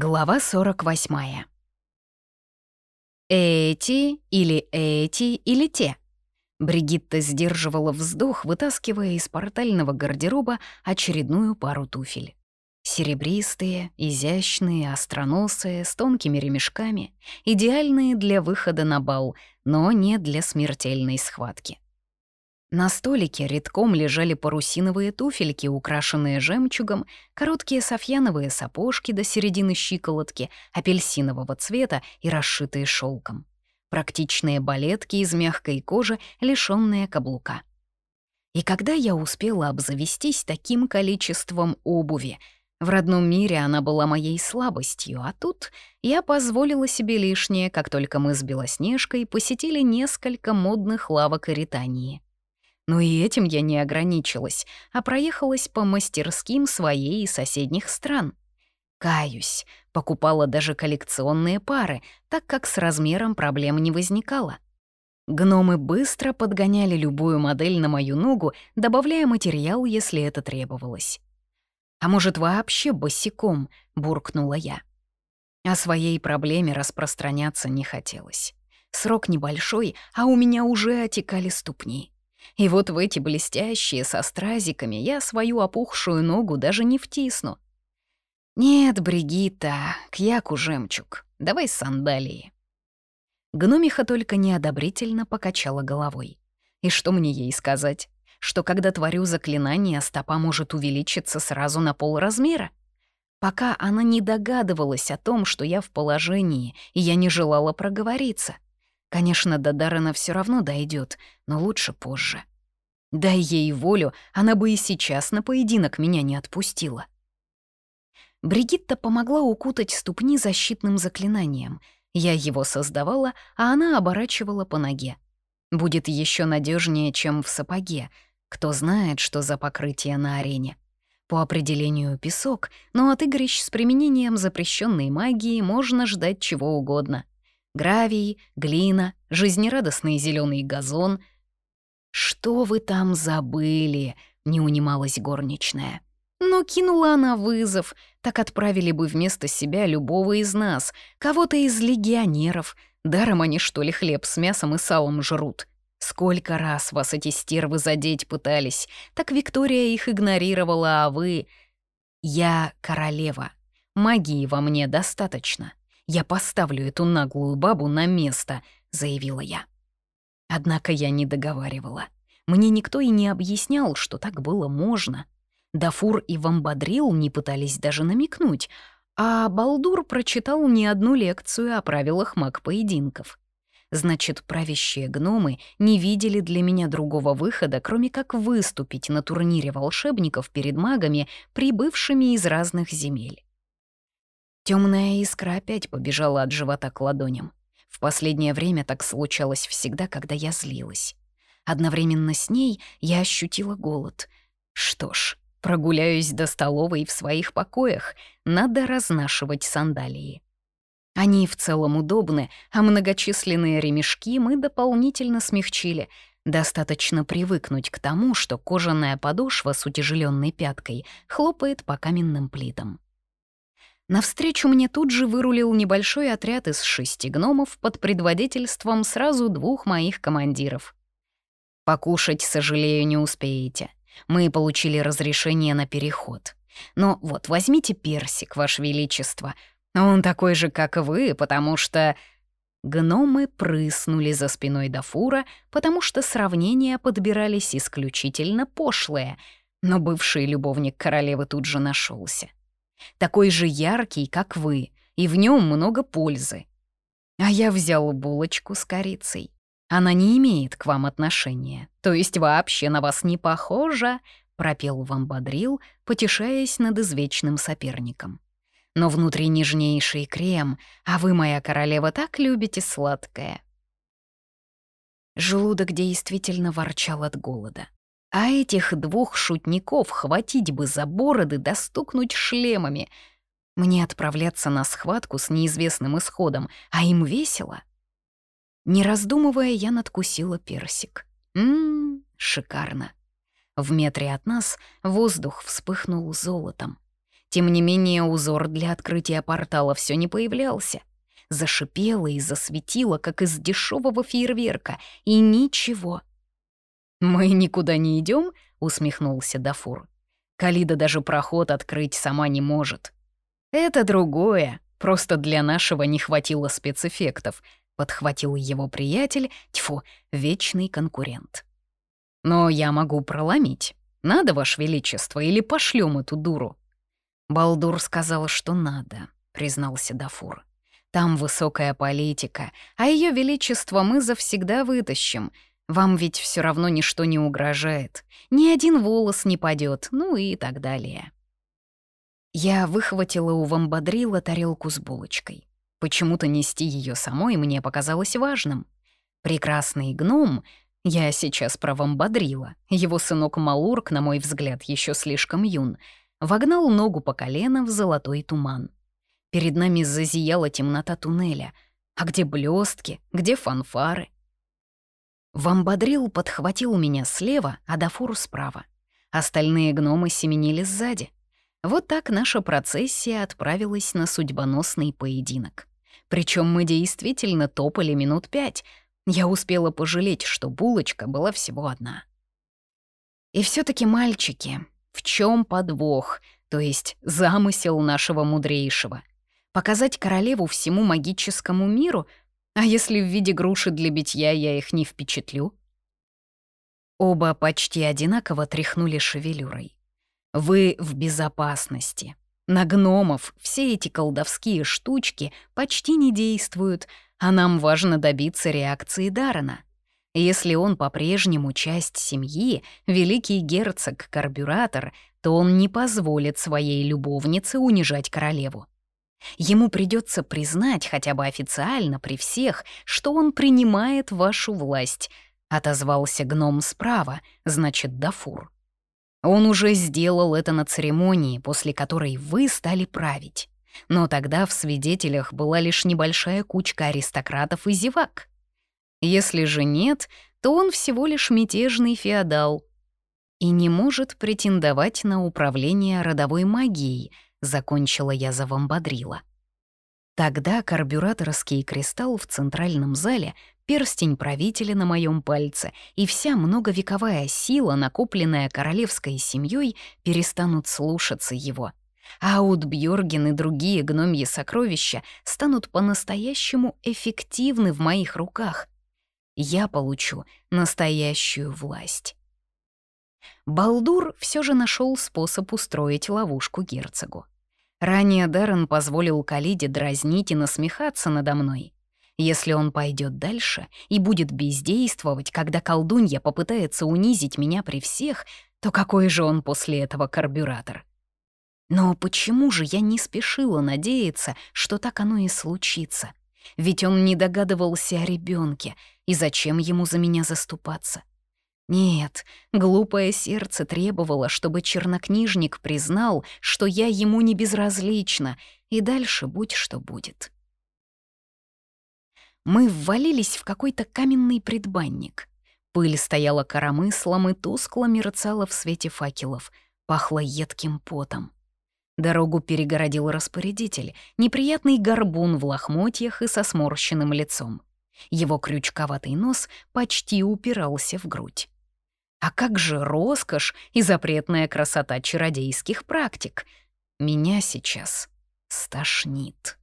Глава 48. «Эти или эти или те?» Бригитта сдерживала вздох, вытаскивая из портального гардероба очередную пару туфель. Серебристые, изящные, остроносые, с тонкими ремешками, идеальные для выхода на бал, но не для смертельной схватки. На столике редком лежали парусиновые туфельки, украшенные жемчугом, короткие софьяновые сапожки до середины щиколотки, апельсинового цвета и расшитые шелком. Практичные балетки из мягкой кожи, лишённые каблука. И когда я успела обзавестись таким количеством обуви, в родном мире она была моей слабостью, а тут я позволила себе лишнее, как только мы с Белоснежкой посетили несколько модных лавок Иритании. Но и этим я не ограничилась, а проехалась по мастерским своей и соседних стран. Каюсь, покупала даже коллекционные пары, так как с размером проблем не возникало. Гномы быстро подгоняли любую модель на мою ногу, добавляя материал, если это требовалось. «А может, вообще босиком?» — буркнула я. О своей проблеме распространяться не хотелось. Срок небольшой, а у меня уже отекали ступни. И вот в эти блестящие со стразиками я свою опухшую ногу даже не втисну. Нет, Бригитта, к яку жемчуг, давай сандалии. Гномиха только неодобрительно покачала головой. И что мне ей сказать? Что когда творю заклинание, стопа может увеличиться сразу на полразмера? Пока она не догадывалась о том, что я в положении, и я не желала проговориться — Конечно, до Даррена все равно дойдет, но лучше позже. Дай ей волю, она бы и сейчас на поединок меня не отпустила. Бригитта помогла укутать ступни защитным заклинанием. Я его создавала, а она оборачивала по ноге. Будет еще надежнее, чем в сапоге. Кто знает, что за покрытие на арене. По определению песок, но от игрищ с применением запрещенной магии можно ждать чего угодно — Гравий, глина, жизнерадостный зеленый газон. «Что вы там забыли?» — не унималась горничная. Но кинула она вызов, так отправили бы вместо себя любого из нас, кого-то из легионеров. Даром они, что ли, хлеб с мясом и салом жрут. Сколько раз вас эти стервы задеть пытались, так Виктория их игнорировала, а вы... Я королева. Магии во мне достаточно. Я поставлю эту наглую бабу на место», — заявила я. Однако я не договаривала. Мне никто и не объяснял, что так было можно. Дафур и Вамбадрил не пытались даже намекнуть, а Балдур прочитал не одну лекцию о правилах маг-поединков. Значит, правящие гномы не видели для меня другого выхода, кроме как выступить на турнире волшебников перед магами, прибывшими из разных земель. Темная искра опять побежала от живота к ладоням. В последнее время так случалось всегда, когда я злилась. Одновременно с ней я ощутила голод. Что ж, прогуляюсь до столовой в своих покоях, надо разнашивать сандалии. Они в целом удобны, а многочисленные ремешки мы дополнительно смягчили. Достаточно привыкнуть к тому, что кожаная подошва с утяжеленной пяткой хлопает по каменным плитам. Навстречу мне тут же вырулил небольшой отряд из шести гномов под предводительством сразу двух моих командиров. «Покушать, сожалею, не успеете. Мы получили разрешение на переход. Но вот возьмите персик, Ваше Величество. Он такой же, как и вы, потому что...» Гномы прыснули за спиной Дафура, потому что сравнения подбирались исключительно пошлые, но бывший любовник королевы тут же нашелся такой же яркий, как вы, и в нем много пользы. А я взял булочку с корицей. Она не имеет к вам отношения, то есть вообще на вас не похожа, пропел вам бодрил, потешаясь над извечным соперником. Но внутри нежнейший крем, а вы, моя королева, так любите сладкое. Желудок действительно ворчал от голода. А этих двух шутников хватить бы за бороды достукнуть шлемами. Мне отправляться на схватку с неизвестным исходом, а им весело. Не раздумывая, я надкусила персик. Ммм, шикарно. В метре от нас воздух вспыхнул золотом. Тем не менее, узор для открытия портала все не появлялся. Зашипело и засветило, как из дешевого фейерверка, и ничего. «Мы никуда не идем? усмехнулся Дафур. «Калида даже проход открыть сама не может». «Это другое, просто для нашего не хватило спецэффектов», — подхватил его приятель, тьфу, вечный конкурент. «Но я могу проломить. Надо, Ваше Величество, или пошлем эту дуру?» «Балдур сказал, что надо», — признался Дафур. «Там высокая политика, а Ее Величество мы завсегда вытащим. Вам ведь все равно ничто не угрожает. Ни один волос не падет, ну и так далее». Я выхватила у вамбадрила тарелку с булочкой. Почему-то нести ее самой мне показалось важным. Прекрасный гном, я сейчас про вамбадрила, его сынок Малурк, на мой взгляд, еще слишком юн — вогнал ногу по колено в золотой туман. Перед нами зазияла темнота туннеля. А где блестки, где фанфары? Вамбадрил подхватил меня слева, а Дафур справа. Остальные гномы семенили сзади. Вот так наша процессия отправилась на судьбоносный поединок. Причем мы действительно топали минут пять. Я успела пожалеть, что булочка была всего одна. И все таки мальчики, в чем подвох, то есть замысел нашего мудрейшего? Показать королеву всему магическому миру? А если в виде груши для битья я их не впечатлю? Оба почти одинаково тряхнули шевелюрой. Вы в безопасности. На гномов все эти колдовские штучки почти не действуют, а нам важно добиться реакции Дарана. Если он по-прежнему часть семьи, великий герцог-карбюратор, то он не позволит своей любовнице унижать королеву. Ему придется признать хотя бы официально при всех, что он принимает вашу власть, отозвался гном справа, значит, Дафур. Он уже сделал это на церемонии, после которой вы стали править. Но тогда в свидетелях была лишь небольшая кучка аристократов и зевак. Если же нет, то он всего лишь мятежный феодал и не может претендовать на управление родовой магией, закончила я за вамбадрила. Тогда карбюраторский кристалл в центральном зале, перстень правителя на моем пальце и вся многовековая сила, накопленная королевской семьей, перестанут слушаться его. А Аутбьорген и другие гномьи сокровища станут по-настоящему эффективны в моих руках — я получу настоящую власть. Балдур все же нашел способ устроить ловушку герцогу. Ранее Даррен позволил Калиде дразнить и насмехаться надо мной. Если он пойдет дальше и будет бездействовать, когда колдунья попытается унизить меня при всех, то какой же он после этого карбюратор? Но почему же я не спешила надеяться, что так оно и случится? Ведь он не догадывался о ребенке, и зачем ему за меня заступаться? Нет, глупое сердце требовало, чтобы чернокнижник признал, что я ему не безразлична, и дальше будь что будет. Мы ввалились в какой-то каменный предбанник. Пыль стояла коромыслом и тускло мерцала в свете факелов, пахло едким потом. Дорогу перегородил распорядитель, неприятный горбун в лохмотьях и со сморщенным лицом. Его крючковатый нос почти упирался в грудь. А как же роскошь и запретная красота чародейских практик? Меня сейчас стошнит.